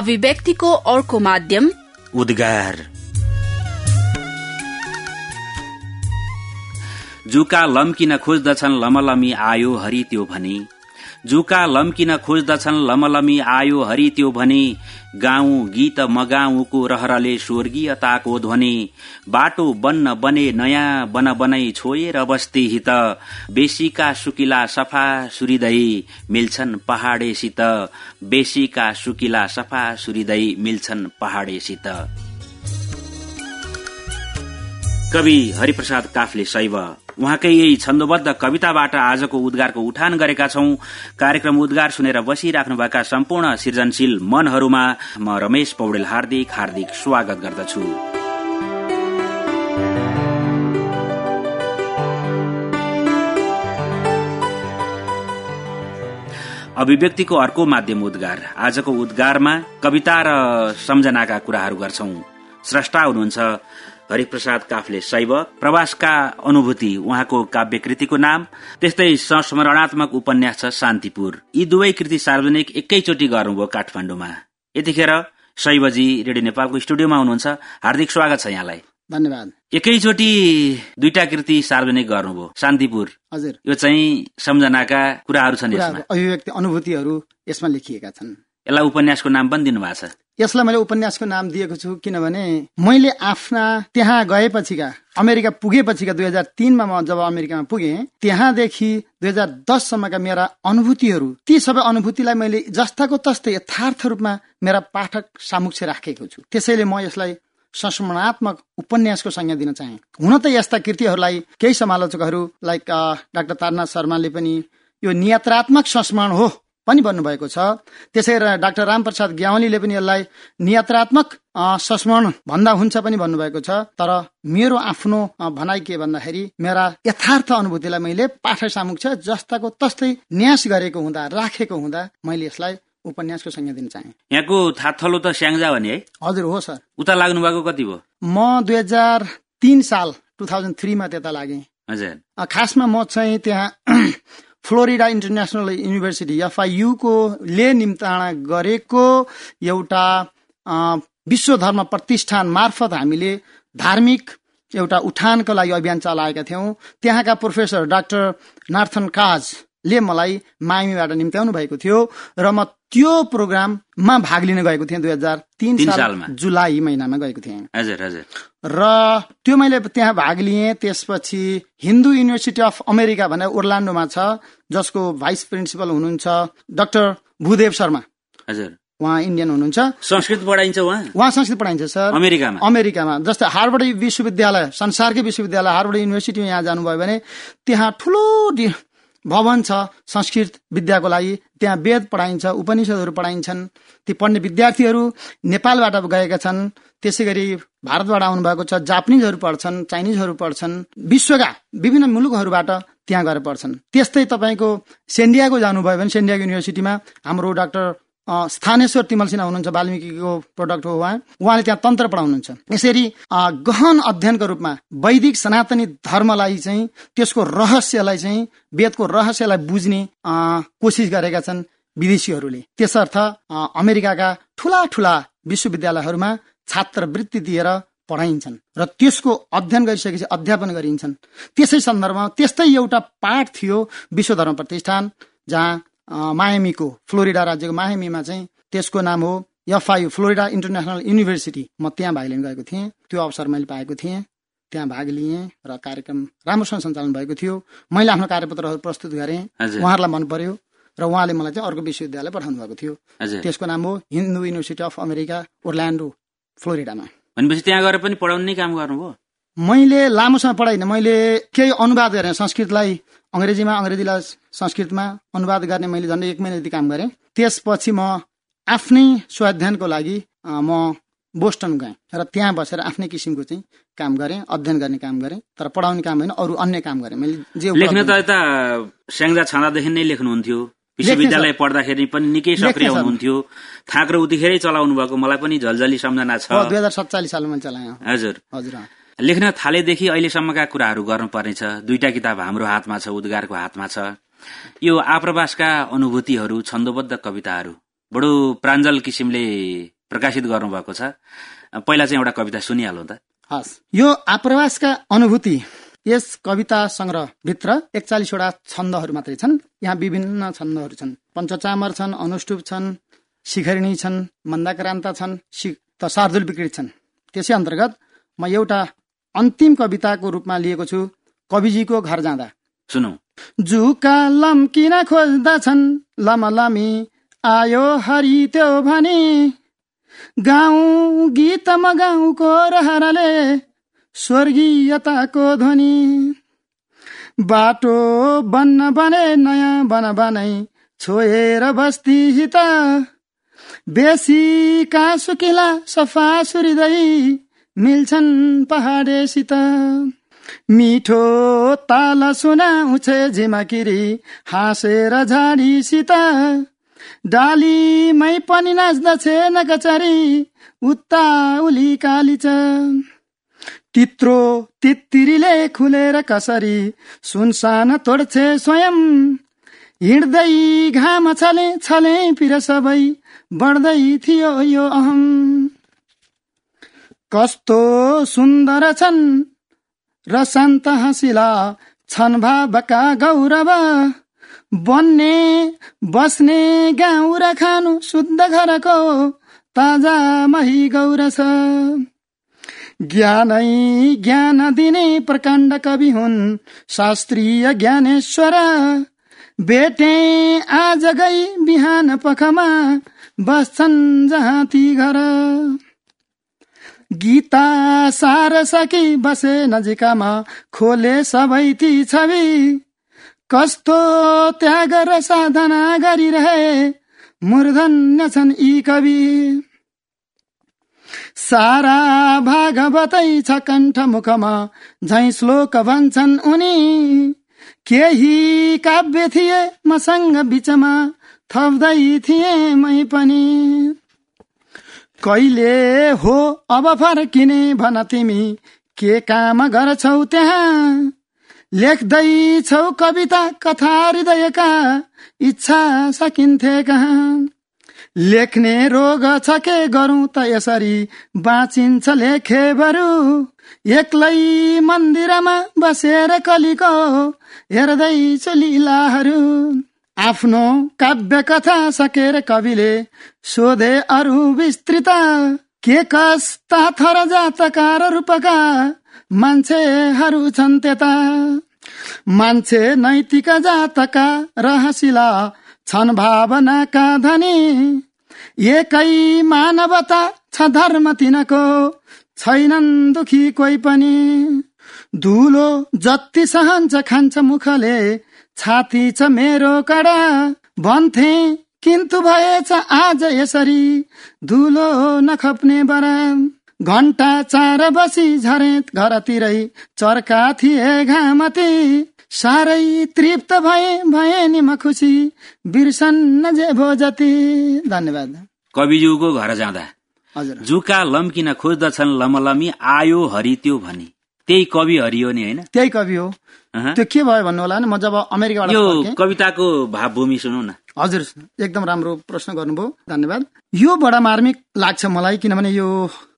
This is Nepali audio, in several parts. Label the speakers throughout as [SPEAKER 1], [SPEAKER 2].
[SPEAKER 1] अभिव्यक्तिको अर्को माध्यम
[SPEAKER 2] उद्गार। जुका लम्किन खोज्दछन् लमलमी आयो हरि त्यो भनी। जुका लम्किन खोज्दछन् लमलमी आयो हरि त्यो भनी। गाउँ गीत मगाउँको रहरले स्वर्गीयताको ध्वनि। बाटो बन्न बने नयाँ बन बनाई छोएर बस्ती हित। बेसीका सुकिला सफा सुरिदै मिल्छन् पहाडेसित। बेसीका सुकिला सफा सुरिदै मिल्छन् पहाडेसित। कवि हरिप्रसाद काफले शैव। उहाँकै यही छन्दोबद्ध कविताबाट आजको उद्गारको उठान गरेका छौं। कार्यक्रम उद्गार सुनेर बसिराख्नुभएका सम्पूर्ण सृजनशील मनहरूमा म रमेश पौडेल हार्दिक हार्दिक स्वागत गर्दछु। अभिव्यक्तिको अर्को माध्यम उद्गार। आजको उद्गारमा कविता र सम्झनाका कुराहरू गर्छौं। स्रष्टा हुनुहुन्छ हरिप्रसाद काफले शैव प्रवासका अनुभूति उहाँको काव्य कृतिको नाम त्यस्तै संस्मरणात्मक उपन्यास छ शान्तिपुर। यी दुवै कृति सार्वजनिक एकैचोटि गर्नुभयो काठमाडौँमा। यतिखेर शैवजी रेडियो नेपालको स्टुडियोमा हुनुहुन्छ। हार्दिक स्वागत छ यहाँलाई।
[SPEAKER 3] धन्यवाद।
[SPEAKER 2] एकैचोटि दुईटा कृति सार्वजनिक गर्नुभयो शान्तिपुर।
[SPEAKER 3] हजुर।
[SPEAKER 2] यो चाहिँ सम्झनाका कुराहरू छन्
[SPEAKER 3] अभिव्यक्ति अनुभूतिहरू यसमा लेखिएका छन्।
[SPEAKER 2] यसलाई उपन्यासको नाम पनि दिनुभएको छ।
[SPEAKER 3] यसलाई मैले उपन्यासको नाम दिएको छु किनभने मैले आफ्ना त्यहाँ गएपछिका अमेरिका पुगेपछिका दुई हजार तिनमा म जब अमेरिकामा पुगे त्यहाँदेखि दुई हजार दससम्मका मेरा अनुभूतिहरू ती सबै अनुभूतिलाई मैले जस्ताको तस्तै यथार्थ रूपमा मेरा पाठक सामुक्ष राखेको छु। त्यसैले म यसलाई संस्मरणात्मक उपन्यासको संज्ञा दिन चाहे। हुन त यस्ता कृतिहरूलाई केही समालोचकहरू लाइक डाक्टर तारनाथ शर्माले पनि यो नियात्रात्मक संस्मरण हो पनि भन्नुभएको छ। त्यसै डाक्टर रामप्रसाद ग्यावलीले पनि यसलाई नियात्रात्मक संस्मरण भन्दा हुन्छ पनि भन्नुभएको छ। तर मेरो आफ्नो भनाइ के भन्दाखेरि मेरा यथार्थ अनुभूतिलाई मैले पाठ सामुक्ष जस्ताको तस्तै न्यास गरेको हुँदा राखेको हुँदा मैले यसलाई उपन्यासको संज्ञा दिन चाहे।
[SPEAKER 2] यहाँको थाथलो त स्याङ्जा भने है?
[SPEAKER 3] हजुर हो सर।
[SPEAKER 2] उता लाग्नु भएको कति भयो?
[SPEAKER 3] म दुई हजार तिन साल टु थाउजन्ड थ्रीमा त्यता लागेँ।
[SPEAKER 2] हजुर।
[SPEAKER 3] खासमा म चाहिँ त्यहाँ फ्लोरिडा इन्टरनेसनल युनिभर्सिटी एफआइयुको ले निम्ताना गरेको एउटा विश्व धर्म प्रतिष्ठान मार्फत हामीले धार्मिक एउटा उठानको लागि अभियान चलाएका थियौँ। त्यहाँका प्रोफेसर डाक्टर नार्थन काजले मलाई माइमीबाट निम्त्याउनु भएको थियो र म त्यो प्रोग्राममा भाग लिन गएको थिएँ दुई हजार तिन सालमा? जुलाई महिनामा गएको थिएँ।
[SPEAKER 2] हजुर हजुर।
[SPEAKER 3] र त्यो मैले त्यहाँ भाग लिएँ त्यसपछि हिन्दू युनिभर्सिटी अफ अमेरिका भनेर ओर्लान्डोमा छ जसको भाइस प्रिन्सिपल हुनुहुन्छ डाक्टर भूदेव शर्मा।
[SPEAKER 2] हजुर।
[SPEAKER 3] उहाँ इन्डियन हुनुहुन्छ।
[SPEAKER 2] संस्कृत पढाइन्छ उहाँ?
[SPEAKER 3] उहाँ संस्कृत पढाइन्छ सर।
[SPEAKER 2] अमेरिकामा?
[SPEAKER 3] अमेरिकामा। जस्तै हार्वर्ड विश्वविद्यालय संसारकै विश्वविद्यालय हार्वर्ड युनिभर्सिटी यहाँ जानुभयो भने त्यहाँ ठुलो भवन छ संस्कृत विद्याको लागि। त्यहाँ वेद पढाइन्छ उपनिषदहरू पढाइन्छन्। ती पढ्ने विद्यार्थीहरू नेपालबाट गएका छन्। त्यसै गरी भारतबाट आउनुभएको छ जापानिजहरू पढ्छन् चाइनिजहरू पढ्छन्। विश्वका विभिन्न मुलुकहरूबाट त्यहाँ गएर पढ्छन्। त्यस्तै तपाईँको सेन्डियाको जानुभयो भने सेन्डियाको युनिभर्सिटीमा हाम्रो डाक्टर स्थानेश्वर तिमल सिन्हा हुनुहुन्छ वाल्मिकीको प्रोडक्ट हो उहाँ। उहाँले त्यहाँ तन्त्र पढाउनुहुन्छ। यसरी गहन अध्ययनको रूपमा वैदिक सनातनी धर्मलाई चाहिँ त्यसको रहस्यलाई चाहिँ वेदको रहस्यलाई बुझ्ने कोसिस गरेका छन् विदेशीहरूले। त्यसर्थ अमेरिकाका ठुला ठुला विश्वविद्यालयहरूमा छात्रवृत्ति दिएर पढाइन्छन् र त्यसको अध्ययन गरिसकेपछि अध्यापन गरिन्छन्। त्यसै सन्दर्भमा त्यस्तै एउटा पाठ थियो विश्व धर्म प्रतिष्ठान जहाँ मायामीको फ्लोरिडा राज्यको मायामीमा चाहिँ त्यसको नाम हो एफआई फ्लोरिडा इन्टरनेसनल युनिभर्सिटी। म त्यहाँ भाग लिन गएको थिएँ। त्यो अवसर मैले पाएको थिएँ। त्यहाँ भाग लिएँ र कार्यक्रम राम्रोसँग सञ्चालन भएको थियो। मैले आफ्नो कार्यपत्रहरू प्रस्तुत गरेँ। उहाँहरूलाई मन पर्यो र उहाँले मलाई चाहिँ अर्को विश्वविद्यालय पठाउनु भएको थियो। त्यसको नाम हो Hindu university of America Orlando फ्लोरिडामा।
[SPEAKER 2] भनेपछि त्यहाँ गएर पनि पढाउने काम गर्नुभयो?
[SPEAKER 3] मैले लामोसँग पढाइनँ। मैले केही अनुवाद गरेँ संस्कृतलाई। अङ्ग्रेजीमा अङ्ग्रेजीलाई संस्कृतमा अनुवाद गर्ने मैले झन्डै एक महिना जति काम गरेँ। त्यसपछि म आफ्नै स्वाध्ययनको लागि म बोस्टन गएँ र त्यहाँ बसेर आफ्नै किसिमको चाहिँ काम गरेँ अध्ययन गर्ने काम गरेँ तर पढाउने काम होइन अरू अन्य काम गरेँ। मैले
[SPEAKER 2] जे लेख्न त यता स्याङ्जा छाँदादेखि नै लेख्नुहुन्थ्यो। विश्वविद्यालय पढ्दाखेरि पनि निकै सक्रिय हुनुहुन्थ्यो। थाक्रो उतिखेरै चलाउनु भएको मलाई पनि झलझली सम्झना छ।
[SPEAKER 3] दुई हजार सत्तालिस सालमा चलाएँ।
[SPEAKER 2] हजुर।
[SPEAKER 3] हजुर
[SPEAKER 2] लेख्न थालेदेखि अहिलेसम्मका कुराहरू गर्नुपर्नेछ। दुईटा किताब हाम्रो हातमा छ उद्गारको हातमा छ। यो आप्रवासका अनुभूतिहरू छन्दोबद्ध कविताहरू। बडो प्राञ्जल किसिमले प्रकाशित गर्नुभएको छ। पहिला चाहिँ एउटा कविता सुनिहालौँ त।
[SPEAKER 3] हस्। यो आप्रवासका अनुभूति यस कविता संग्रह भित्र एकचालिसवटा छन्दहरू मात्रै छन्। यहाँ विभिन्न छन्दहरू छन्। पञ्चचामर छन् अनुष्टुप छन् शिखरिणी छन् मन्दाक्रान्ता छन् त शार्दुल विकृत छन्। त्यसै अन्तर्गत म एउटा अन्तिम कविताको रूपमा लिएको छु कविजीको घर जाँदा।
[SPEAKER 2] सुनौ।
[SPEAKER 3] जुका लम्किन खोज्दछन् लमलमी आयो हरि त्यो भने। गाउँ गीतमा गाउँको रहरले स्वर्गीयताको ध्वनि। बाटो बन्न बने नयाँ बन बनै छोएर बस्ती हित। बेसी कासुकिला सफा सुरिँदै मिल्छन् पहाडेसित। मिठो ताल सुनाउँछ झिमाकिरी हाँसेर झाडीसित। डालीमै पनि नाच्दछे नकचरी उत्ता उली कालिच तित्रो तित्तिरीले खुलेर कसरी सुनसान तोड्छे स्वयं। हिँड्दै घाम छले छले पिर सबै बढ्दै थियो यो अहम। कस्तो सुन्दर छन्। र शान्त हाँसिला छन् भावका गौरव। बन्ने बस्ने गाउँ र खानु शुद्ध घरको ताजा मही गौरछ ज्ञानै ज्ञान दिने प्रकाण्ड कवि हुन् शास्त्रीय ज्ञानेश्वर। बेटे आज गई बिहान पखमा बस्छन् जहाँ ती घर। गीता सार सकी बसे नजिकमा खोले सबै ती छवि। कस्तो त्याग र साधना गरिरहे मूर्धन्य छन् यी कवि। सारा भागवतै छ कण्ठ मुखमा झै श्लोक भन्छन् उनी। केही काव्य थिए मसँग बिचमा थप्दै थिए मै पनि। कहिले हो? अब फर्किने भन तिमी। के काम गर्छौ त्यहाँ? लेख्दैछौ कविता कथा हृदयका इच्छा सकिन्थे कहाँ? लेख्ने रोग छ के गरौँ त यसरी? बाँचिन्छ लेखे बरु एक्लै मन्दिरमा बसेर कलिको हेर्दैछु लीलाहरू। आफ्नो काव्य कथा सकेर कविले सोधे अरू विस्तृत। के कस्ता थर जातका र रूपका मान्छेहरू छन् त्यता? मान्छे नैतिक जातका रहसिला छन् भावनाका धनी। एकै मानवता छ धर्म तिनको छैनन् दुखी कोही पनि। धुलो जति सहन्छ खान्छ मुखले छाती छ मेरो कडा भन्थे किन्तु भएछ आज यसरी। धुलो नखप्ने बरा घन्टा चार बसी झरे घरतिरै चर्का थिए घामती साह्रै तृप्त भए भए नि म खुसी बिर्सन्न जे भो जति। धन्यवाद।
[SPEAKER 2] कविज्यूको घर जाँदा।
[SPEAKER 3] हजुर।
[SPEAKER 2] जुका लम्किन खोज्दछन् लमलमी आयो हरि त्यो भनी। त्यही कवि हरि हो नि होइन?
[SPEAKER 3] त्यही कवि हो। त्यो के भयो भन्नु होला नि म जब अमेरिकाबाट
[SPEAKER 2] यो कविताको भावभूमि सुनौ न।
[SPEAKER 3] हजुर एकदम राम्रो प्रश्न गर्नुभयो। धन्यवाद। यो बडा मार्मिक लाग्छ मलाई किनभने यो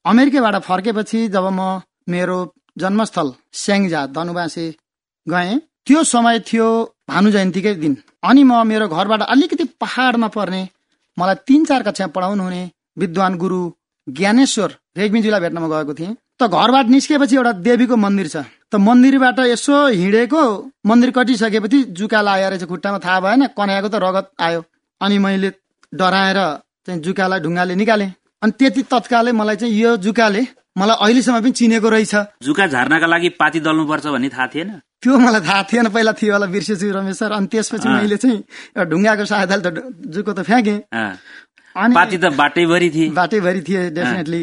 [SPEAKER 3] अमेरिकाबाट फर्केपछि जब म मेरो जन्मस्थल स्याङ्जा धनुबासे गएँ त्यो समय थियो भानु जयन्तीकै दिन। अनि म मेरो घरबाट अलिकति पहाडमा पर्ने मलाई तिन चार कक्षा पढाउनु हुने विद्वान गुरु ज्ञानेश्वर रेग्मीज्यूलाई भेट्न म गएको थिएँ। त घरबाट निस्केपछि एउटा देवीको मन्दिर छ। त मन्दिरबाट यसो हिँडेको मन्दिर कटिसकेपछि जुका लाएर चाहिँ खुट्टामा थाहा भएन कन्याएको त रगत आयो। अनि मैले डराएर चाहिँ जुकालाई ढुङ्गाले निकालेँ। अनि त्यति तत्कालै मलाई चाहिँ यो जुकाले मलाई अहिलेसम्म पनि चिनेको रहेछ।
[SPEAKER 2] जुका झार्नका लागि पाती दल्नुपर्छ भन्ने थाहा थिएन?
[SPEAKER 3] त्यो मलाई थाहा थिएन पहिला थियो होला बिर्सेछु रमेश सर। अनि त्यसपछि। मैले चाहिँ एउटा ढुङ्गाको सहायताले त जुको त फ्याँकेँ।
[SPEAKER 2] पाती त बाटैभरि थिए।
[SPEAKER 3] बाटैभरि थिए डेफिनेटली।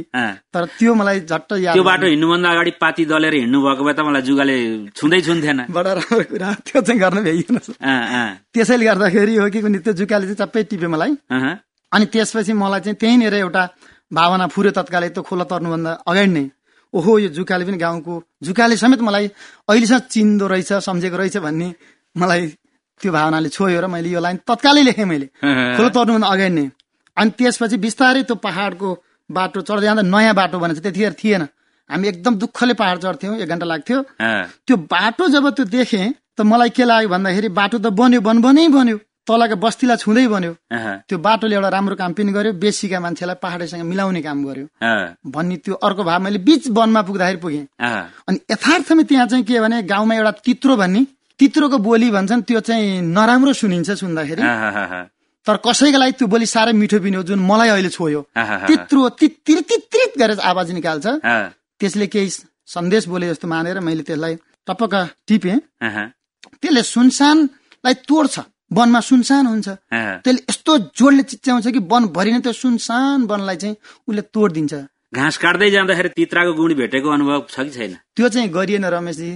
[SPEAKER 3] तर त्यो मलाई झट्ट याद
[SPEAKER 2] त्यो। बाटो हिँड्नुभन्दा अगाडि पाती दलेर हिँड्नु भएको भए त मलाई जुगाले छुँदै छुन्थेन।
[SPEAKER 3] बडा राम्रो कुरा। त्यो चाहिँ गर्न भ्याइएन। त्यसैले गर्दाखेरि हो कि कुनै त्यो जुकाले चाहिँ चप्पै टिप्यो मलाई। अनि त्यसपछि मलाई चाहिँ त्यहीँनिर एउटा भावना फुर्यो तत्कालै त्यो खोला तर्नुभन्दा अगाडि नै। ओहो यो जुकाले पनि गाउँको जुकाले समेत मलाई अहिलेसम्म चिन्दो रहेछ सम्झेको रहेछ भन्ने मलाई त्यो भावनाले छोयो र मैले यो लाइन तत्कालै लेखेँ मैले। खोला तर्नुभन्दा अगाडि नै। अनि त्यसपछि बिस्तारै त्यो पहाडको बाटो चढ्दै जाँदा नयाँ बाटो भनेको त्यतिखेर थिएन। हामी एकदम दुःखले पहाड चढ्थ्यौँ एक घन्टा लाग्थ्यो। त्यो बाटो जब त्यो देखेँ त मलाई के लाग्यो भन्दाखेरि बाटो त बन्यो बनबनै बन्यो। तलका बस्तीलाई छुँदै बन्यो। त्यो बाटोले एउटा राम्रो काम पनि गर्यो बेसीका मान्छेलाई पहाडैसँग मिलाउने काम गर्यो। भन्ने त्यो अर्को भाव मैले बीच वनमा पुग्दाखेरि पुगेँ। अनि यथार्थमा त्यहाँ चाहिँ के भने गाउँमा एउटा तित्रो भन्ने तित्रोको बोली भन्छन् त्यो चाहिँ नराम्रो सुनिन्छ सुन्दाखेरि। तर कसैको लागि त्यो बोली साह्रै मिठो पनि हो जुन मलाई अहिले छोयो। तित्तिर तित्रित गरेर आवाज निकाल्छ। त्यसले केही सन्देश बोले जस्तो मानेर मैले त्यसलाई टपक्क टिपेँ। त्यसले सुनसानलाई तोड्छ। वनमा सुनसान हुन्छ। त्यसले यस्तो जोडले चिच्याउँछ कि वनभरि नै त्यो सुनसान वनलाई चाहिँ उसले तोडिदिन्छ।
[SPEAKER 2] घाँस काट्दै जाँदाखेरि तित्राको गुण भेटेको अनुभव छ कि छैन?
[SPEAKER 3] त्यो चाहिँ गरिएन रमेशजी।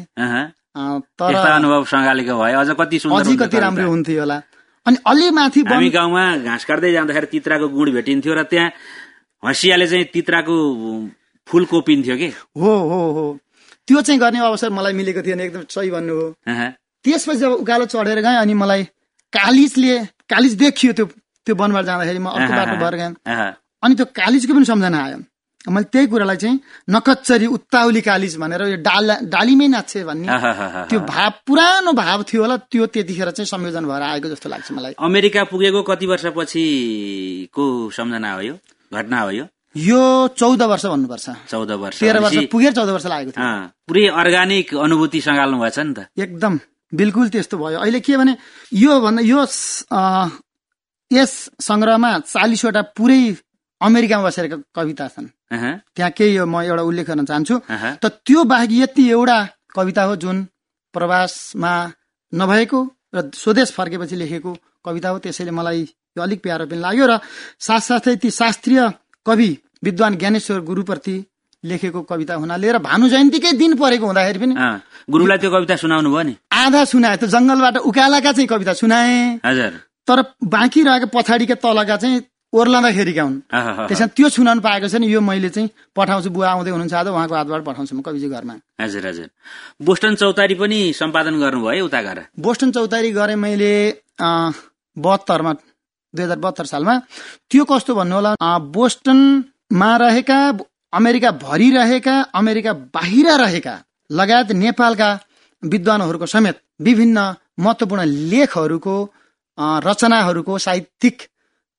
[SPEAKER 3] तर
[SPEAKER 2] अनुभव सँगालेको भए अझ कति।
[SPEAKER 3] राम्रो हुन्थ्यो होला। अनि अलि माथि
[SPEAKER 2] हामी गाउँमा घाँस काट्दै जाँदाखेरि तित्राको गुण भेटिन्थ्यो र त्यहाँ हँसियाले चाहिँ तित्राको फुल कोपिन्थ्यो कि।
[SPEAKER 3] हो हो हो। त्यो चाहिँ गर्ने अवसर मलाई मिलेको थिएन एकदम सही भन्नु हो। त्यसपछि जब उकालो चढेर गएँ अनि मलाई कालिजले कालिज देखियो त्यो त्यो वनबाट जाँदाखेरि म अर्को बाटो भएर गएँ। अनि त्यो कालिजको पनि सम्झना आयो। मैले त्यही कुरालाई चाहिँ नकच्चरी उत्ताउली कालिज भनेर यो डाल डालीमै नाच्छे भन्ने। त्यो भाव पुरानो भाव थियो होला त्यो त्यतिखेर चाहिँ संयोजन भएर आएको जस्तो लाग्छ मलाई।
[SPEAKER 2] अमेरिका पुगेको कति वर्षपछि को सम्झना हो यो? घटना हो यो?
[SPEAKER 3] यो चौध वर्ष भन्नुपर्छ।
[SPEAKER 2] चौध वर्ष
[SPEAKER 3] तेह्र वर्ष पुगेर चौध वर्ष लागेको थियो।
[SPEAKER 2] पुरै अर्ग्यानिक अनुभूति सँगाल्नु भएछ नि त।
[SPEAKER 3] एकदम बिल्कुल त्यस्तो भयो। अहिले के भने यो भन्दा यो यस संग्रहमा चालिसवटा पुरै अमेरिकामा बसेर कविता छन्। त्यहाँ केही म एउटा उल्लेख गर्न चाहन्छु। त त्यो बाहेक यति एउटा कविता हो जुन प्रवासमा नभएको र स्वदेश फर्केपछि लेखेको कविता हो। त्यसैले मलाई यो अलिक प्यारो पनि लाग्यो र साथसाथै ती शास्त्रीय कवि विद्वान ज्ञानेश्वर गुरुप्रति लेखेको कविता हुनाले र भानु जयन्तीकै दिन परेको हुँदाखेरि पनि।
[SPEAKER 2] गुरुलाई त्यो कविता सुनाउनु भयो नि।
[SPEAKER 3] आधा सुनाए त्यो जंगलबाट उकालाका चाहिँ कविता सुनाए।
[SPEAKER 2] हजुर।
[SPEAKER 3] तर बाँकी रहेको पछाडिका तलका चाहिँ ओर्लाँदाखेरिका हुन्। त्यसमा त्यो सुनाउनु पाएको छ नि यो मैले चाहिँ पठाउँछु बुवा आउँदै हुनुहुन्छ आज उहाँको हातबाट पठाउँछु म कविजी घरमा।
[SPEAKER 2] हजुर हजुर। बोस्टन चौतारी पनि सम्पादन गर्नुभयो उता गएर?
[SPEAKER 3] बोस्टन चौतारी गरेँ मैले बहत्तरमा दुई हजार बहत्तर सालमा। त्यो कस्तो भन्नु होला? बोस्टनमा रहेका अमेरिका भरि रहेका अमेरिका बाहिर रहेका लगायत नेपालका विद्वानहरूको समेत विभिन्न महत्वपूर्ण लेखहरूको रचनाहरूको साहित्यिक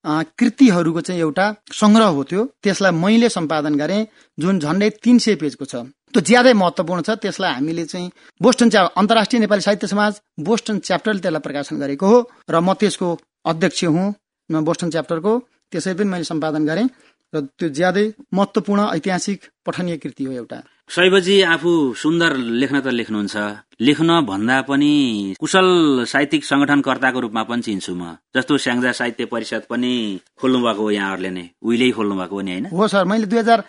[SPEAKER 3] कृतिहरूको चाहिँ एउटा संग्रह हो त्यो। त्यसलाई मैले सम्पादन गरेँ जुन झन्डै तिन सय पेजको छ। त्यो ज्यादै महत्वपूर्ण छ। त्यसलाई हामीले चाहिँ बोस्टन च्या अन्तर्राष्ट्रिय नेपाली साहित्य समाज बोस्टन च्याप्टरले त्यसलाई प्रकाशन गरेको हो। र म त्यसको अध्यक्ष हुँ बोस्टन च्याप्टरको। त्यसै पनि मैले सम्पादन गरेँ। र त्यो ज्यादै महत्वपूर्ण ऐतिहासिक पठनीय कृति हो एउटा।
[SPEAKER 2] शैवजी आफू सुन्दर लेख्न त लेख्नुहुन्छ। लेख्न भन्दा पनि कुशल साहित्यिक संगठनकर्ताको रूपमा पनि चिन्छु म। जस्तो स्याङ्जा साहित्य परिषद पनि खोल्नु भएको हो यहाँहरूले नै। उहिल्यै खोल्नु भएको हो नि होइन?
[SPEAKER 3] हो सर मैले दुई हजार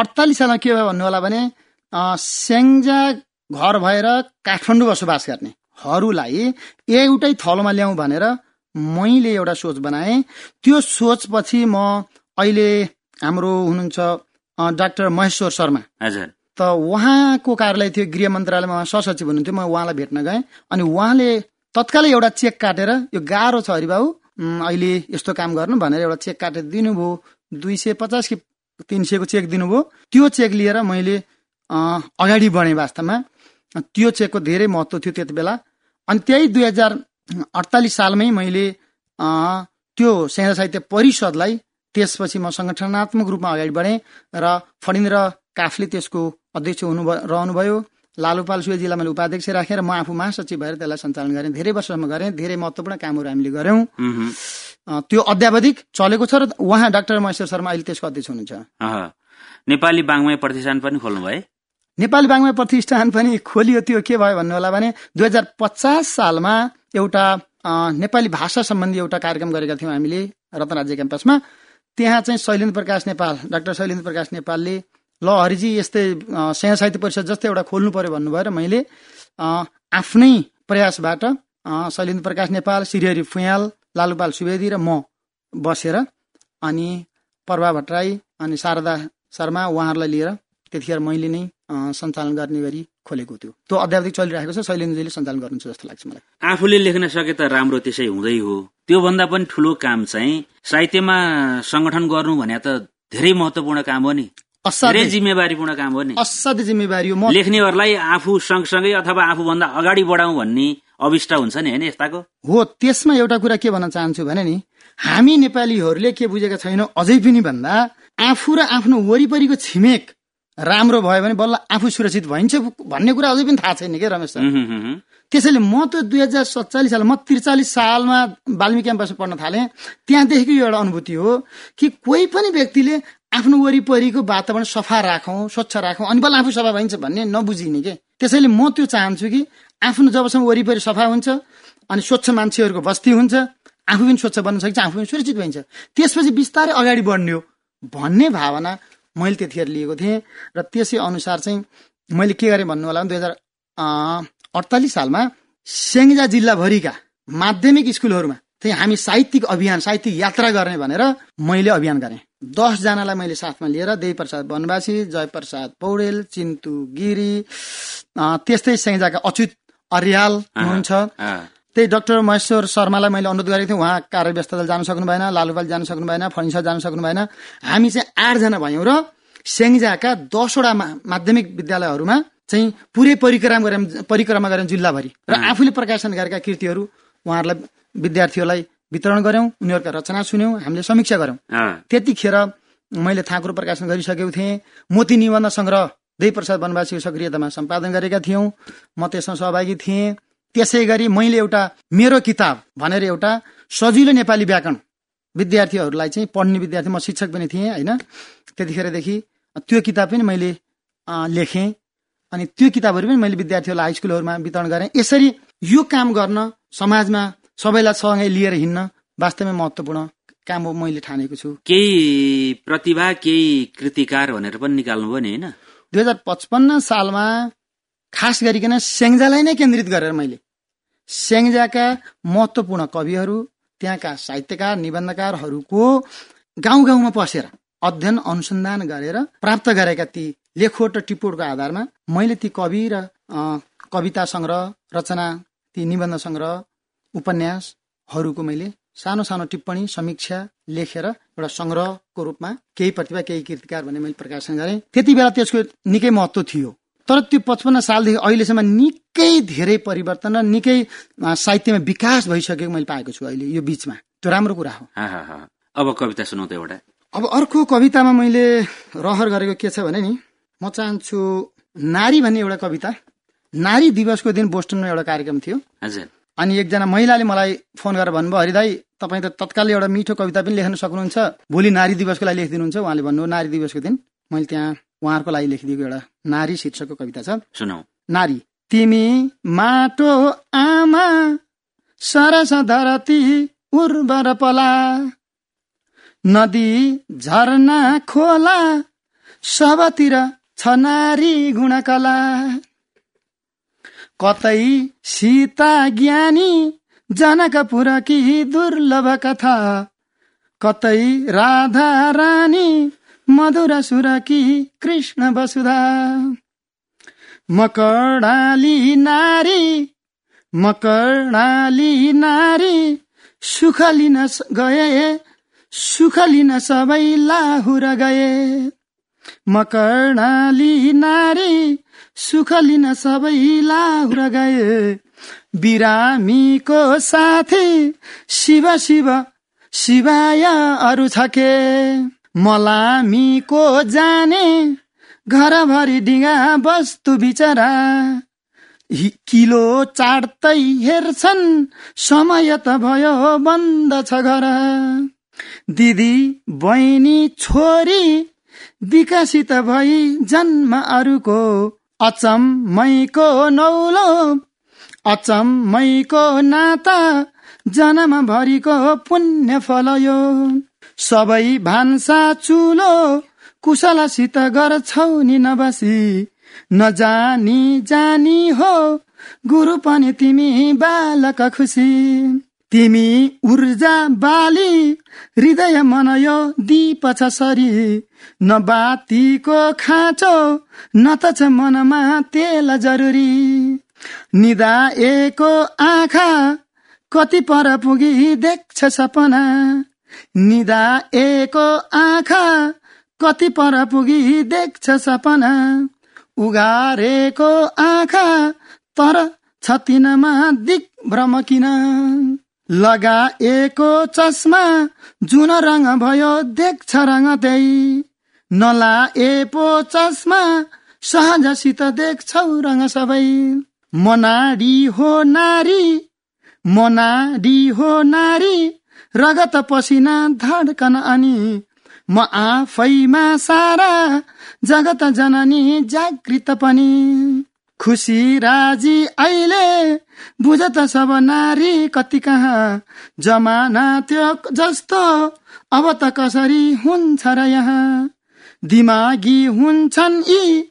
[SPEAKER 3] अडतालिस सालमा के भयो भन्नु होला भने स्याङ्जा घर भएर काठमाडौँ बसोबास गर्नेहरूलाई एउटै थलोमा ल्याउँ भनेर मैले एउटा सोच बनाएँ। त्यो सोचपछि म अहिले हाम्रो हुनुहुन्छ डाक्टर महेश्वर शर्मा।
[SPEAKER 2] हजुर।
[SPEAKER 3] त उहाँको कार्यालय थियो गृह मन्त्रालयमा उहाँ सहसचिव हुनुहुन्थ्यो म उहाँलाई भेट्न गएँ। अनि उहाँले तत्कालै एउटा चेक काटेर यो गाह्रो छ हरिबाबु अहिले यस्तो काम गर्नु भनेर एउटा चेक काटेर दिनुभयो। दुई सय पचास कि तिन सयको चेक दिनुभयो। त्यो चेक लिएर मैले अगाडि बढेँ वास्तवमा। त्यो चेकको धेरै महत्व थियो त्यति बेला। अनि त्यही दुई हजार अडतालिस सालमै मैले त्यो सेना साहित्य परिषदलाई त्यसपछि म सङ्गठनात्मक रूपमा अगाडि बढेँ र फणिन्द्र काफले त्यसको अध्यक्ष हुनु रहनुभयो। लालुपाल सुवेजीलाई मैले उपाध्यक्ष राखेर म आफू महासचिव भएर त्यसलाई सञ्चालन गरेँ। धेरै वर्षसम्म गरेँ। धेरै महत्वपूर्ण कामहरू हामीले गऱ्यौँ। त्यो अध्यावधिक चलेको छ र उहाँ डाक्टर महेश्वर शर्मा अहिले त्यसको अध्यक्ष हुनुहुन्छ।
[SPEAKER 2] नेपाली बाङ्मय प्रतिष्ठान पनि खोल्नु भए
[SPEAKER 3] नेपाली बाङ्मा प्रतिष्ठान पनि खोलियो। त्यो के भयो भन्नु होला भने दुई हजार पचास सालमा एउटा नेपाली भाषा सम्बन्धी एउटा कार्यक्रम गरेका थियौँ हामीले रत्न राज्य क्याम्पसमा। त्यहाँ चाहिँ शैलेन्द्र प्रकाश नेपाल डाक्टर शैलेन्द्र प्रकाश नेपालले ल हरिजी यस्तै सेना साहित्य परिषद जस्तै एउटा खोल्नु पर्यो भन्नुभयो र मैले आफ्नै प्रयासबाट शैलेन्द्र प्रकाश नेपाल श्रीहरि फुयाल लालुपाल सुवेदी र म बसेर अनि प्रभा भट्टराई अनि शारदा शर्मा उहाँहरूलाई लिएर त्यतिखेर मैले नै सञ्चालन गर्ने गरी खोलेको थियो त्यो अध्यावधिक चलिरहेको छ शैलेन्द्रजीले सञ्चालन गर्नुहुन्छ जस्तो लाग्छ मलाई।
[SPEAKER 2] आफूले लेख्न सके त राम्रो त्यसै हुँदै हो। त्योभन्दा पनि ठुलो काम चाहिँ साहित्यमा संगठन गर्नु भने त धेरै महत्वपूर्ण काम हो नि। धेरै
[SPEAKER 3] असाध्यै
[SPEAKER 2] जिम्मेवारीपूर्ण काम हो नि।
[SPEAKER 3] असाध्य जिम्मेवारी हो। म
[SPEAKER 2] लेख्नेहरूलाई आफू सँगसँगै अथवा आफूभन्दा अगाडि बढाउँ भन्ने अविष्ट हुन्छ नि होइन यस्ताको?
[SPEAKER 3] हो त्यसमा एउटा कुरा के भन्न चाहन्छु भने नि हामी नेपालीहरूले के बुझेका छैनौँ अझै पनि भन्दा आफू र आफ्नो वरिपरिको छिमेक राम्रो भयो भने बल्ल आफू सुरक्षित भइन्छ भन्ने कुरा अझै पनि थाहा छैन क्या रमेश सर। त्यसैले म त दुई हजार सत्तालिस साल म त्रिचालिस सालमा बाल्मी क्याम्पसमा पढ्न थालेँ। त्यहाँदेखिको यो एउटा अनुभूति हो कि कोही पनि व्यक्तिले आफ्नो वरिपरिको वातावरण सफा राखौँ स्वच्छ राखौँ अनि बल्ल आफू सफा भइन्छ भन्ने नबुझिने के। त्यसैले म त्यो चाहन्छु कि आफ्नो जबसम्म वरिपरि सफा हुन्छ अनि स्वच्छ मान्छेहरूको बस्ती हुन्छ आफू पनि स्वच्छ बन्न सकिन्छ आफू पनि सुरक्षित भइन्छ। त्यसपछि बिस्तारै अगाडि बढ्ने हो भन्ने भावना मैले त्यतिखेर लिएको थिएँ र त्यसै अनुसार चाहिँ मैले के गरेँ भन्नु होला दुई हजार अडतालिस सालमा स्याङ्जा जिल्लाभरिका माध्यमिक स्कुलहरूमा चाहिँ हामी साहित्यिक अभियान साहित्यिक यात्रा गर्ने भनेर मैले अभियान गरेँ। दसजनालाई मैले साथमा लिएर देवी प्रसाद वनवासी जयप्रसाद पौडेल चिन्तु गिरी त्यस्तै स्याङ्जाका अच्युत अर्याल हुनुहुन्छ। त्यही डाक्टर महेश्वर शर्मालाई मैले अनुरोध गरेको थिएँ उहाँ कार्य व्यस्तता जान सक्नु भएन लालुपाल जान सक्नु भएन फर्निचर जान सक्नु भएन। हामी चाहिँ आठजना भयौँ र स्याङ्जाका दसवटा माध्यमिक विद्यालयहरूमा चाहिँ पुरै परिक्रमा गऱ्यौँ परिक्रमा गऱ्यौँ जिल्लाभरि। र आफूले प्रकाशन गरेका कृतिहरू उहाँहरूलाई विद्यार्थीहरूलाई वितरण गऱ्यौँ उनीहरूका रचना सुन्यौँ हामीले समीक्षा गऱ्यौँ। त्यतिखेर मैले ठाकुर प्रकाशन गरिसकेको थिएँ। मोती निबन्ध सङ्ग्रह देवी प्रसाद वनवासीको सक्रियतामा सम्पादन गरेका थियौँ। म त्यसमा सहभागी थिएँ। त्यसै गरी मैले एउटा मेरो किताब भनेर एउटा सजिलो नेपाली व्याकरण विद्यार्थीहरूलाई चाहिँ पढ्ने विद्यार्थी म शिक्षक पनि थिएँ होइन? त्यतिखेरदेखि त्यो किताब पनि मैले लेखेँ अनि त्यो किताबहरू पनि मैले विद्यार्थीहरूलाई हाई स्कुलहरूमा वितरण गरेँ। यसरी यो काम गर्न समाजमा सबैलाई सँगै लिएर हिँड्न वास्तवमै महत्त्वपूर्ण काम हो मैले ठानेको छु।
[SPEAKER 2] केही प्रतिभा केही कृतिकार भनेर पनि निकाल्नु भयो नि होइन?
[SPEAKER 3] दुई हजार पचपन्न सालमा खास गरिकन स्याङ्जालाई नै केन्द्रित गरेर मैले। स्याङ्जाका महत्त्वपूर्ण कविहरू त्यहाँका साहित्यकार निबन्धकारहरूको गाउँ गाउँमा पसेर अध्ययन अनुसन्धान गरेर प्राप्त गरेका ती लेखोट र टिपोटको आधारमा मैले ती कवि र कविता सङ्ग्रह रचना ती निबन्ध सङ्ग्रह उपन्यासहरूको मैले सानो सानो टिप्पणी समीक्षा लेखेर एउटा सङ्ग्रहको रूपमा केही प्रतिभा केही कृतिकार भन्ने मैले प्रकाशन गरेँ। त्यति बेला त्यसको निकै महत्व थियो। तर त्यो पचपन्न सालदेखि अहिलेसम्म निकै धेरै परिवर्तन र निकै साहित्यमा विकास भइसकेको मैले पाएको छु अहिले यो बिचमा। त्यो राम्रो कुरा हो।
[SPEAKER 2] अब कविता सुनौ त एउटा।
[SPEAKER 3] अब अर्को कवितामा मैले रहर गरेको के छ भने नि म चाहन्छु नारी भन्ने एउटा कविता। नारी दिवसको दिन बोस्टनमा एउटा कार्यक्रम थियो।
[SPEAKER 2] हजुर।
[SPEAKER 3] अनि एकजना महिलाले मलाई फोन गरेर भन्नुभयो हरिदाई तपाईँ त तत्काल एउटा मिठो कविता पनि लेख्न सक्नुहुन्छ। भोलि नारी दिवसको लागि लेखिदिनुहुन्छ। उहाँले भन्नुभयो नारी दिवसको दिन मैले त्यहाँ उहाँहरूको लागि लेखिदिएको एउटा नारी शीर्षकको कविता छ।
[SPEAKER 2] सुनौ।
[SPEAKER 3] नारी तिमी माटो आमा सरस धरती उर्वर पला नदी झरना खोला सबतिर छ नारी गुणकला। कतै सीता ज्ञानी जनकपुरकी दुर्लभ कथा कतै राधा रानी मधुर सुरकी कृष्ण वसुधा। मकडाली नारी मकडाली नारी सुख लिन गए सुख लिन सबै लाहुर गए मकडाली नारी सुख लिन सबै लाहुर गए बिरामीको साथी शिव शिव शिवाय अरू छके। मलामीको जाने घरभरि डिगा वस्तु बिचरा। किलो चाट्दै हेर्छन् समय त भयो बन्द छ घर। दिदी बहिनी छोरी विकसित भई जन्म अरूको अचम्मैको नौलो अचम्मैको नाता जन्म भरिको पुण्य फल यो। सबै भान्सा चुलो कुशलसित गर्छौ नि नबसी। नजानी जानी हो गुरु पनि तिमी बालक खुसी। तिमी ऊर्जा बाली हृदय मन यो दीप छ सरी। न बातीको खाँचो न त छ मनमा तेल जरुरी। निदाएको आँखा कति पर पुगी देख्छ सपना। निदा एको आँखा कति पर पुगी देख्छ सपना। उगारेको आँखा तर छतिनमा दिक भ्रम किन? लगाएको चस्मा जुन रङ भयो देख्छ रङ त्यही। नलाए पो चस्मा सहजसित देख्छौ रङ सबै। मनाडी हो नारी मनाडी हो नारी रगत पसिना धड्कन अनि म आफैमा सारा जगत जननी जागृत पनि। खुसी राजी अहिले बुझ त सब नारी कति कहाँ। जमाना त्यो जस्तो अब त कसरी हुन्छ र यहाँ। दिमागी हुन्छन् यी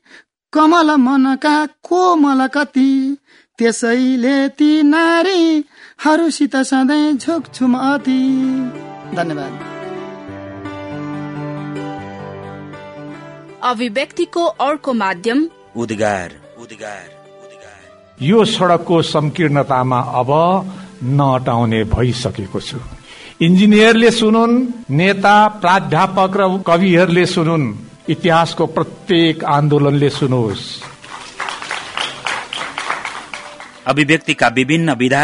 [SPEAKER 3] कमल मनका कोमल कति। त्यसैले ती नारीहरूसित सधैँ झुक्छु म अति। धन्यवाद।
[SPEAKER 1] अभिव्यक्तिको अर्को माध्यम।
[SPEAKER 2] उद्गार उद्गार उद्गार।
[SPEAKER 4] यो सडकको संकीर्णतामा अब नअटाउने भइसकेको छु। इन्जिनियरले सुनुन् नेता प्राध्यापक र कविहरूले सुनुन् इतिहासको प्रत्येक आन्दोलनले सुनोस्।
[SPEAKER 2] अभिव्यक्तिका विभिन्न विधा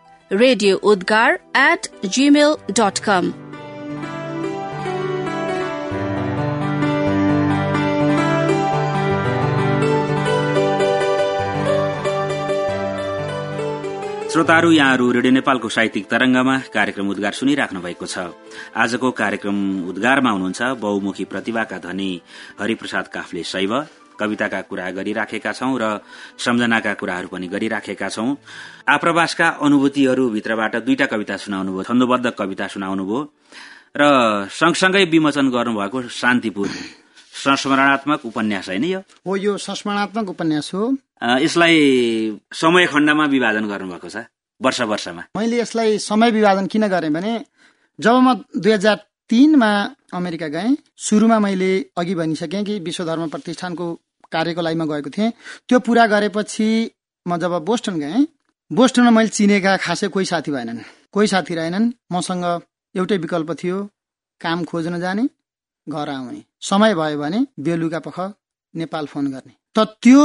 [SPEAKER 1] radio Udgar at Gmail dot com
[SPEAKER 2] श्रोताहरू यहाँहरू रेडियो नेपालको साहित्यिक तरंगमा कार्यक्रम उद्गार सुनिराख्नु भएको छ। आजको कार्यक्रम उद्गारमा हुनुहुन्छ बहुमुखी प्रतिभाका धनी हरिप्रसाद काफले शैव। कविताका कुरा गरिराखेका छौं र सम्झनाका कुराहरू पनि गरिराखेका छौं। आप्रवासका अनुभूतिहरूभित्रबाट दुईटा कविता सुनाउनुभयो छन्दोबद्ध कविता सुनाउनुभयो र सँगसँगै विमोचन गर्नुभएको शान्तिपुर संस्मरणात्मक उपन्यास होइन यो।
[SPEAKER 3] हो यो संस्मरणात्मक उपन्यास हो।
[SPEAKER 2] यसलाई समय खण्डमा विभाजन गर्नुभएको छ वर्ष वर्षमा।
[SPEAKER 3] मैले यसलाई समय विभाजन किन गरेँ भने जब म दुई हजार तिनमा अमेरिका गएँ। सुरुमा मैले अघि भनिसकेँ कि विश्व धर्म प्रतिष्ठानको कार्यको लागि गएको थिएँ। त्यो पुरा गरेपछि म जब बोस्टन गएँ बोस्टनमा मैले चिनेका खासै कोही साथी भएनन्। कोही साथी रहेनन्। मसँग एउटै विकल्प थियो काम खोज्न जाने घर आउने। समय भयो भने बेलुका पख नेपाल फोन गर्ने। त त्यो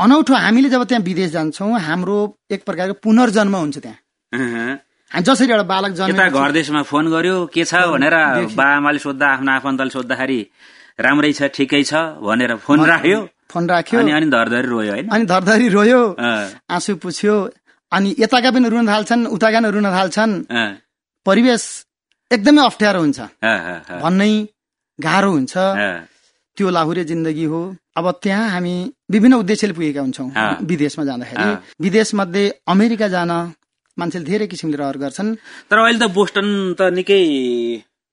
[SPEAKER 3] अनौठो हामीले जब त्यहाँ विदेश जान्छौँ हाम्रो एक प्रकारको पुनर्जन्म हुन्छ त्यहाँ। जसरी एउटा बालक
[SPEAKER 2] यता
[SPEAKER 3] जन्म
[SPEAKER 2] घर देशमा फोन गर्यो के छ? भनेर बा आमाले सोद्धा आफ्नो आफन्तले सोद्धाखेरि राम्रै छ ठिकै छ भनेर फोन राख्यो।
[SPEAKER 3] फोन राख्यो।
[SPEAKER 2] अनि धरधरी रोयो होइन?
[SPEAKER 3] अनि धरधरी रोयो। आँसु पुछ्यो। अनि यताका पनि रुन थाल्छन् उताका पनि रुन थाल्छन्। परिवेश एकदमै अप्ठ्यारो हुन्छ। भन्नै गाह्रो हुन्छ। त्यो लाहुरे जिन्दगी हो। अब त्यहाँ हामी विभिन्न उद्देश्यले पुगेका हुन्छौँ। विदेशमा जाँदाखेरि। विदेश मध्ये अमेरिका जान मान्छेले धेरै किसिमले रहर गर्छन्।
[SPEAKER 2] तर अहिले त बोस्टन त निकै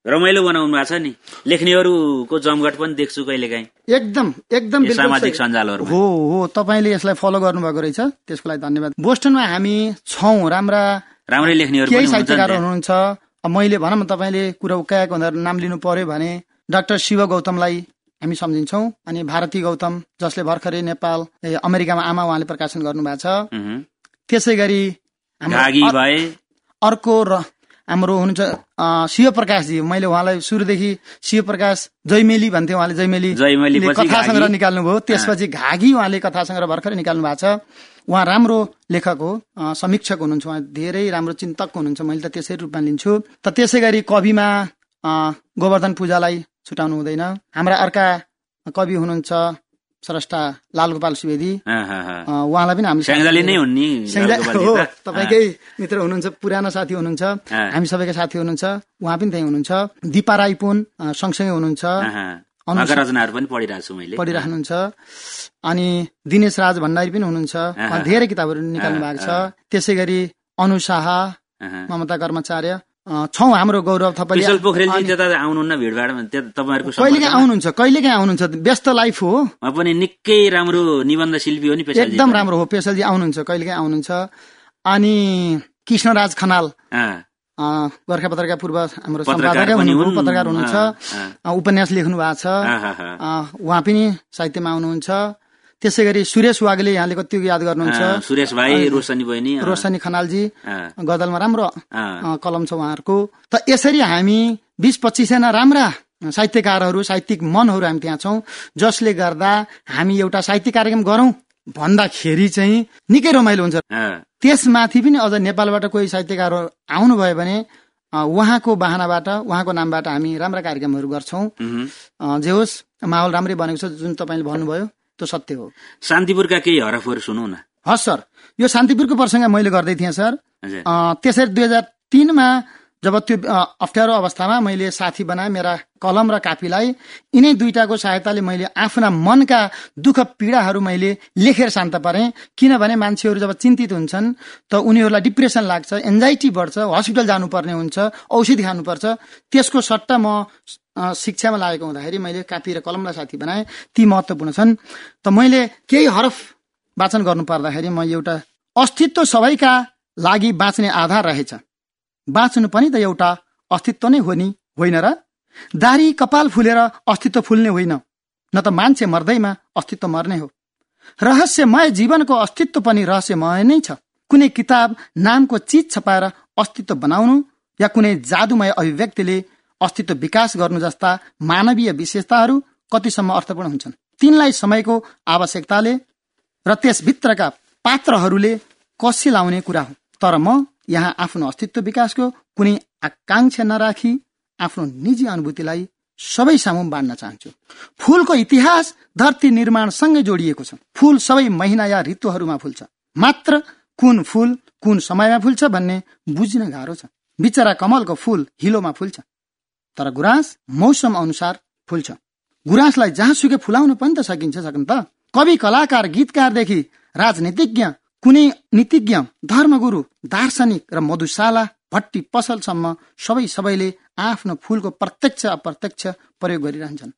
[SPEAKER 2] रमाइलो बनाउनु भएको छ नि। लेख्नेहरूको जमघट पनि देख्छु कहिले काहीँ
[SPEAKER 3] एकदम एकदम
[SPEAKER 2] सामाजिक
[SPEAKER 3] सही।
[SPEAKER 2] सञ्जालहरूमा।
[SPEAKER 3] हो हो तपाईँले यसलाई फलो गर्नुभएको रहेछ त्यसको लागि धन्यवाद। बोस्टनमा हामी छौँ राम्रा
[SPEAKER 2] राम्रै लेख्नेहरू
[SPEAKER 3] केही साहित्यकारहरू
[SPEAKER 2] त्यहाँ।
[SPEAKER 3] हुनुहुन्छ। मैले भनौँ न तपाईँले कुरा उकाएको हुँदा नाम लिनु पर्यो भने डाक्टर शिव गौतमलाई हामी सम्झिन्छौँ अनि भारती गौतम जसले भर्खरै नेपाल अमेरिकामा आमा उहाँले प्रकाशन गर्नुभएको छ। त्यसै गरी
[SPEAKER 2] भए।
[SPEAKER 3] अर्को र हाम्रो हुनुहुन्छ शिव प्रकाशजी मैले उहाँलाई सुरुदेखि शिव प्रकाश जयमेली भन्थे उहाँले। जयमेली। कथा। सङ्ग्रह निकाल्नुभयो। त्यसपछि घागी उहाँले कथा सङ्ग्रह भर्खरै निकाल्नु भएको छ। उहाँ राम्रो लेखक हो समीक्षक हुनुहुन्छ। उहाँ धेरै राम्रो चिन्तक हुनुहुन्छ। मैले त त्यसै रूपमा लिन्छु। त त्यसै गरी कविमा गोवर्धन पूजालाई छुटाउनु हुँदैन। हाम्रा अर्का कवि हुनुहुन्छ स्रष्टा लालगोपाल सुवेदी। उहाँलाई पनि हामीले। तपाईँकै मित्र हुनुहुन्छ पुरानो साथी हुनुहुन्छ। हामी सबैका साथी हुनुहुन्छ उहाँ पनि त्यही हुनुहुन्छ। दिपा राई पुन सँगसँगै हुनुहुन्छ।
[SPEAKER 2] अँ, अँ। उहाँका रचनाहरू पनि पढिरहेको छु मैले।
[SPEAKER 3] पढिराख्नुहुन्छ अनि दिनेश राज भण्डारी पनि हुनुहुन्छ। धेरै किताबहरू निकाल्नु भएको छ। त्यसै गरी अनु शाह
[SPEAKER 2] अँ,
[SPEAKER 3] ममता कर्मचार्य छौँ हाम्रो गौरव
[SPEAKER 2] त्यता आउनुहुन्न भिडभाडमा तपाईँहरूको सम्पर्कमा?
[SPEAKER 3] आउनुहुन्छ? कहिलेकाहीँ आउनुहुन्छ? व्यस्त लाइफ हो।
[SPEAKER 2] पनि निकै राम्रो निबन्ध शिल्पी हो नि
[SPEAKER 3] एकदम। राम्रो हो। पेशलजी आउनुहुन्छ कहिलेकाहीँ आउनुहुन्छ? अनि कृष्णराज खनाल। गोर्खा पत्रकार पूर्व हाम्रो
[SPEAKER 2] पत्रकार
[SPEAKER 3] सम्पादकै हुनुहुन्छ
[SPEAKER 2] हुन्।
[SPEAKER 3] पत्रकार हुनुहुन्छ। उपन्यास लेख्नु भएको छ। उहाँ पनि साहित्यमा आउनुहुन्छ। त्यसै गरी सुरेश वागले यहाँले कति याद गर्नुहुन्छ?
[SPEAKER 2] सुरेश भाइ रोशनी बहिनी
[SPEAKER 3] रोशनी खनालजी
[SPEAKER 2] अँ,
[SPEAKER 3] गजलमा राम्रो कलम छ उहाँहरूको। त यसरी हामी बिस पच्चिसजना राम्रा साहित्यकारहरू साहित्यिक मनहरू हामी त्यहाँ छौँ जसले गर्दा हामी एउटा साहित्य कार्यक्रम गरौँ भन्दाखेरि चाहिँ निकै रमाइलो हुन्छ। त्यसमाथि पनि अझ नेपालबाट कोही साहित्यकारहरू आउनुभयो भने उहाँको बाहनाबाट उहाँको नामबाट हामी राम्रा कार्यक्रमहरू गर्छौँ। जे होस् माहौल राम्रै बनेको छ जुन तपाईँले भन्नुभयो। त्यो सत्य हो।
[SPEAKER 2] शान्तिपुरका केही हरफहरू सुनौ न।
[SPEAKER 3] हस् सर। यो शान्तिपुरको प्रसङ्ग मैले गर्दै थिएँ सर। त्यसरी दुई हजार तिनमा जब त्यो अप्ठ्यारो अवस्थामा मैले साथी बनाएँ मेरा कलम र कापीलाई यिनै दुईटाको सहायताले मैले आफ्ना मनका दुःख पीडाहरू मैले लेखेर शान्त पारेँ। किनभने मान्छेहरू जब चिन्तित हुन्छन् त उनीहरूलाई डिप्रेसन लाग्छ एन्जाइटी बढ्छ हस्पिटल जानुपर्ने हुन्छ औषधि खानुपर्छ। त्यसको सट्टा म शिक्षामा लागेको हुँदाखेरि मैले कापी र कलमलाई साथी बनाएँ। ती महत्वपूर्ण छन्। त मैले केही हरफ वाचन गर्नु पर्दाखेरि म एउटा अस्तित्व सबैका लागि बाँच्ने आधार रहेछ। बाँच्नु पनि त एउटा अस्तित्व नै हो नि होइन र? दारी कपाल फुलेर अस्तित्व फुल्ने होइन न त मान्छे मर्दैमा अस्तित्व मर्ने हो। रहस्यमय जीवनको अस्तित्व पनि रहस्यमय नै छ। कुनै किताब नामको चिज छपाएर अस्तित्व बनाउनु या कुनै जादुमय अभिव्यक्तिले अस्तित्व विकास गर्नु जस्ता मानवीय विशेषताहरू कतिसम्म अर्थपूर्ण हुन्छन्। तिनलाई समयको आवश्यकताले र त्यसभित्रका पात्रहरूले कसी लाउने कुरा हो। तर म यहाँ आफ्नो अस्तित्व विकासको कुनै आकांक्षा नराखी आफ्नो निजी अनुभूतिलाई सबै सामु बाँड्न चाहन्छु। फूलको इतिहास धरती निर्माणसँगै जोडिएको छ। फूल सबै महिना या ऋतुहरूमा फुल्छ। मात्र कुन फूल कुन समयमा फुल्छ भन्ने बुझ्न गाह्रो छ। बिचरा कमलको फूल हिलोमा फुल्छ। तर गुराँस मौसम अनुसार फुल्छ। गुराँसलाई जहाँसुकै फुलाउन पनि त सकिन्छ सकन त कवि कलाकार गीतकारदेखि राजनीतिज्ञ कुनै नीतिज्ञ धर्मगुरु दार्शनिक र मधुशाला भट्टी पसलसम्म सबै सबैले आफ्नो फूलको प्रत्यक्ष अप्रत्यक्ष प्रयोग गरिरहन्छन्।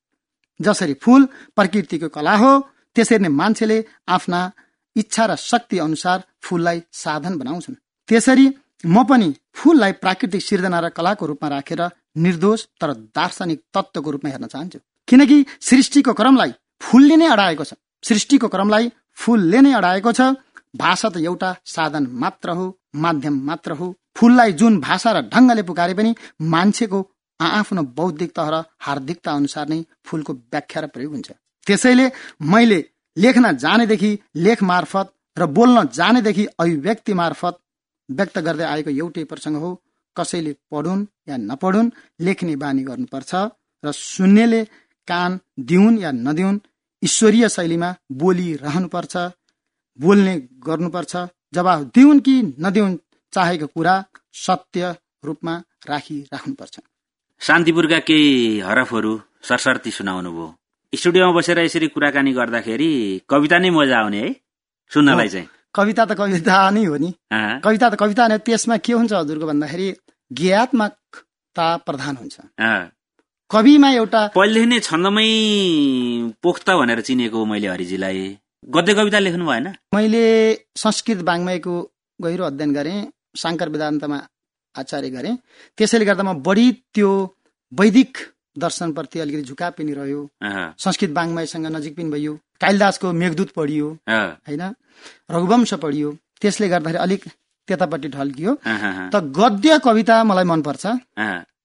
[SPEAKER 3] जसरी फूल प्रकृतिको कला हो त्यसरी नै मान्छेले आफ्ना इच्छा र शक्ति अनुसार फूललाई साधन बनाउँछन्। त्यसरी म पनि फूललाई प्राकृतिक सिर्जना र कलाको रूपमा राखेर निर्दोष तर दार्शनिक तत्वको रूपमा हेर्न चाहन्छु। किनकि सृष्टिको क्रमलाई फूलले नै अडाएको छ। सृष्टिको क्रमलाई फूलले नै अडाएको छ। भाषा त एउटा साधन मात्र हो माध्यम मात्र हो। फूललाई जुन भाषा र ढङ्गले पुकारे पनि मान्छेको आफ्नो बौद्धिकता र हार्दिकता अनुसार नै फूलको व्याख्या र प्रयोग हुन्छ। त्यसैले मैले लेख्न जानेदेखि लेख मार्फत र बोल्न जानेदेखि अभिव्यक्ति मार्फत व्यक्त गर्दै आएको एउटै प्रसङ्ग हो कसैले पढुन् या नपढुन् लेख्ने बानी गर्नुपर्छ र सुन्नेले कान दिउन् या नदिउन् ईश्वरीय शैलीमा बोलिरहनुपर्छ बोल्ने गर्नुपर्छ। जवाब दिउन् कि नदिउन् चाहेको कुरा सत्य रूपमा राखिराख्नुपर्छ।
[SPEAKER 2] शान्तिपुरका केही हरफहरू सरसर्ती सुनाउनु भयो स्टुडियोमा बसेर यसरी कुराकानी गर्दाखेरि कविता नै मजा आउने है। सुन्नलाई चाहिँ।
[SPEAKER 3] कविता त कविता नै हो नि। कविता त कविता नै त्यसमा के हुन्छ हजुरको भन्दाखेरि ज्ञात्मकता प्रधान हुन्छ। कविमा एउटा
[SPEAKER 2] पहिलेदेखि नै छन्दमै पोख्त भनेर चिनेको मैले हरिजीलाई। गद्य कविता लेख्नु भएन?
[SPEAKER 3] मैले संस्कृत वाङ्मयको गहिरो अध्ययन गरेँ शाङ्कर वेदान्तमा आचार्य गरेँ। त्यसैले गर्दा म बढी त्यो वैदिक दर्शनप्रति अलिकति झुकाव पनि रह्यो संस्कृत वाङ्मयसँग नजिक पनि भयो कालिदासको मेघदूत पढियो होइन? रघुवंश पढियो। त्यसले गर्दाखेरि अलिक त्यतापट्टि ढल्कियो। त गद्य कविता मलाई मनपर्छ।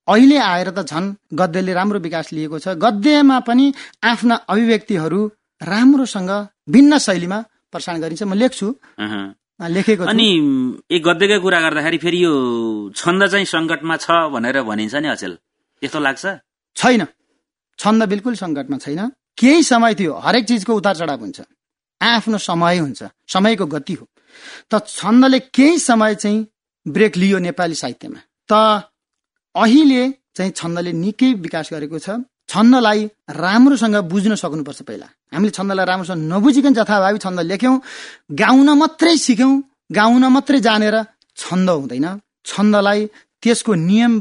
[SPEAKER 3] अहिले आएर त झन् गद्यले राम्रो विकास लिएको छ। गद्यमा पनि आफ्ना अभिव्यक्तिहरू राम्रोसँग भिन्न शैलीमा प्रसारण गरिन्छ। म लेख्छु। लेखेको
[SPEAKER 2] अनि एक गद्यकै कुरा गर्दाखेरि फेरि यो छन्द चाहिँ सङ्कटमा छ भनेर भनिन्छ नि अचेल। त्यस्तो लाग्छ?
[SPEAKER 3] छैन। छन्द बिल्कुल सङ्कटमा छैन। केही समय थियो हरेक चिजको उतार चढाव हुन्छ। आफ्नो समय हुन्छ समयको गति हो। त छन्दले केही समय चाहिँ ब्रेक लियो नेपाली साहित्यमा। त अहिले चाहिँ छन्दले निकै विकास गरेको छ। छन्दलाई राम्रोसँग बुझ्न सक्नुपर्छ पहिला। हामीले छन्दलाई राम्रोसँग नबुझिकन जथाभावी छन्द लेख्यौँ गाउन मात्रै सिक्यौँ गाउन मात्रै जानेर छन्द हुँदैन। छन्दलाई त्यसको नियम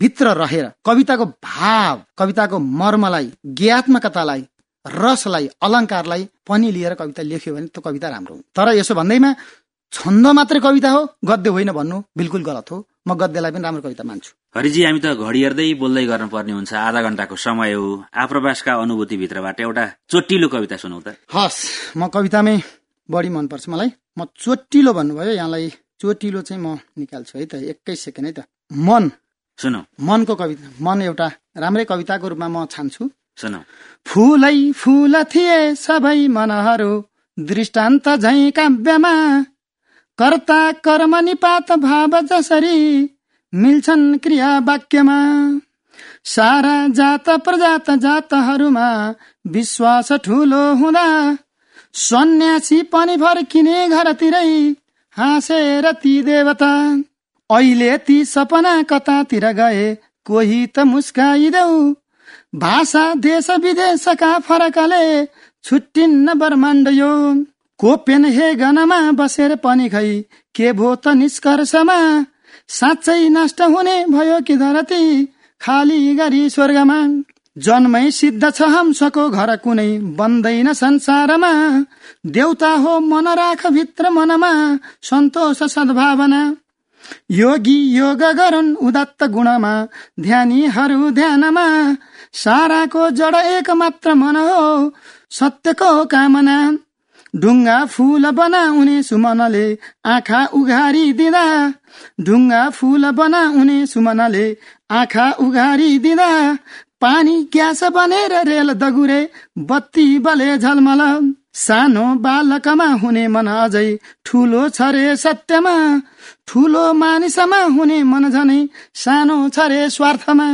[SPEAKER 3] भित्र रहेर कविताको भाव कविताको मर्मलाई ज्ञात्मकतालाई रसलाई अलङ्कारलाई पनि लिएर कविता लेख्यो भने त्यो कविता राम्रो हुन्छ तर यसो भन्दैमा छन्द मात्रै कविता हो गद्य होइन भन्नु बिल्कुल गलत हो। म गद्यलाई पनि राम्रो कविता मान्छु।
[SPEAKER 2] हरिजी हामी त घडी हेर्दै बोल्दै गर्नुपर्ने हुन्छ। आधा घण्टाको समय हो। आप्रवासका भित्रबाट एउटा चोटिलो कविता सुनौ त।
[SPEAKER 3] हस् म कवितामै बढी मनपर्छ मलाई। म चोटिलो भन्नुभयो यहाँलाई चोटिलो चाहिँ म निकाल्छु है त। एकै सेकेन्ड है त। मन।
[SPEAKER 2] सुनौ।
[SPEAKER 3] मनको कविता। मन एउटा राम्रै कविताको रूपमा म छान्छु। फुलै फुल थिए सबै मनहरू दृष्टान्त झै काव्यमा। कर्ता कर्म निपात भाव जसरी मिल्छन् क्रिया वाक्यमा। सारा जात प्रजात जातहरूमा विश्वास ठुलो हुँदा सन्यासी पनि फर्किने घरतिरै हाँसेर ती देवता। अहिले ती सपना कतातिर गए कोही त मुस्काइदेऊ। भाषा देश विदेशका फरकले छुट्टिन्न ब्रह्माण्ड यो कोपेन हे गनमा बसेर पनि खै के भो त निष्कर्षमा? साँच्चै नष्ट हुने भयो कि धरती? खाली गरी स्वर्गमा। जन्मै सिद्ध छ हंसको घर कुनै बन्दैन संसारमा। देउता हो मन राख भित्र मनमा सन्तोष सद्भावना। योगी योग गरून् उदात्त गुणमा ध्यानीहरू ध्यानमा। साराको जड एक मात्र मन हो सत्यको कामना। ढुङ्गा फुल बनाउने सुमनले आँखा उघारी दिँदा ढुङ्गा फुल बनाउने सुमनले आँखा उघारी दिँदा पानी ग्यास बनेर रेल दगुरे बत्ती बले झलमल। सानो बालकमा हुने मन अझै ठुलो छ रे सत्यमा। ठुलो मानिसमा हुने मन झनै सानो छ रे स्वार्थमा।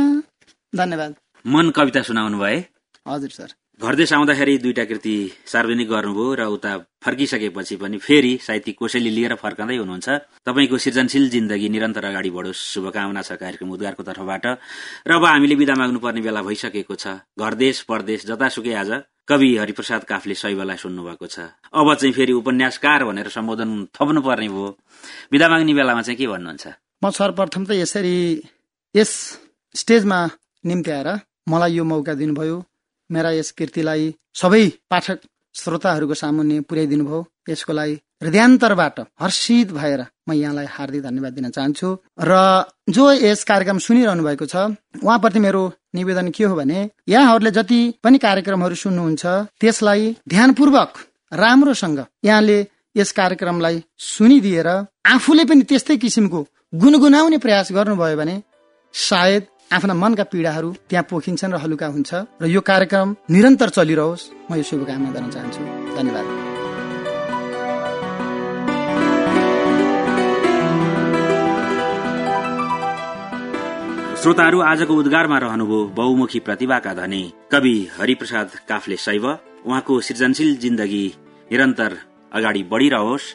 [SPEAKER 3] धन्यवाद।
[SPEAKER 2] मन कविता सुनाउनु भए?
[SPEAKER 3] हजुर सर।
[SPEAKER 2] घरदेश आउँदाखेरि दुईटा कृति सार्वजनिक गर्नुभयो र उता फर्किसकेपछि पनि फेरि साहित्यिक कोसेली लिएर फर्कँदै हुनुहुन्छ। तपाईँको सृजनशील जिन्दगी निरन्तर अगाडि बढोस्। शुभकामना छ कार्यक्रम उद्गारको तर्फबाट। र अब हामीले विदा माग्नुपर्ने बेला भइसकेको छ। घरदेश परदेश जतासुकै आज कवि हरिप्रसाद काफले शैवलाई सुन्नु भएको छ। अब चाहिँ फेरि उपन्यासकार भनेर सम्बोधन थप्नु पर्ने भयो। विदा माग्ने बेलामा चाहिँ के भन्नुहुन्छ?
[SPEAKER 3] म सर्वप्रथम त यसरी यस स्टेजमा निम्ति आएर मलाई यो मौका दिनुभयो। मेरा यस कृतिलाई सबै पाठक श्रोताहरूको सामुन्ने पुर्याइदिनु भयो। यसको लागि हृदयान्तरबाट हर्षित भएर म यहाँलाई हार्दिक धन्यवाद दिन चाहन्छु। र जो यस कार्यक्रम सुनिरहनु भएको छ उहाँप्रति मेरो निवेदन के हो भने यहाँहरूले जति पनि कार्यक्रमहरू सुन्नुहुन्छ त्यसलाई ध्यानपूर्वक राम्रोसँग यहाँले यस कार्यक्रमलाई सुनिदिएर आफूले पनि त्यस्तै किसिमको गुनगुनाउने प्रयास गर्नुभयो भने सायद आफ्ना मनका पीडाहरू त्यहाँ पोखिन्छन् र हलुका हुन्छ। र यो कार्यक्रम निरन्तर चलिरहोस्। म यो शुभकामना गर्न चाहन्छु। धन्यवाद।
[SPEAKER 2] श्रोताहरू आजको उद्गारमा रहनुभयो बहुमुखी प्रतिभाका धनी कवि हरिप्रसाद काफले शैव। उहाँको सृजनशील जिन्दगी निरन्तर अगाडि बढ़िरहोस्।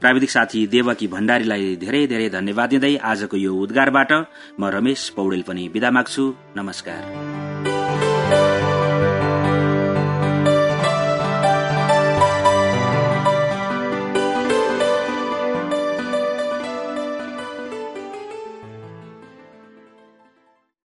[SPEAKER 2] प्राविधिक साथी देवकी भण्डारीलाई धेरै धेरै धन्यवाद दिँदै आजको यो उद्गारबाट म रमेश पौडेल पनि विदा माग्छु। नमस्कार।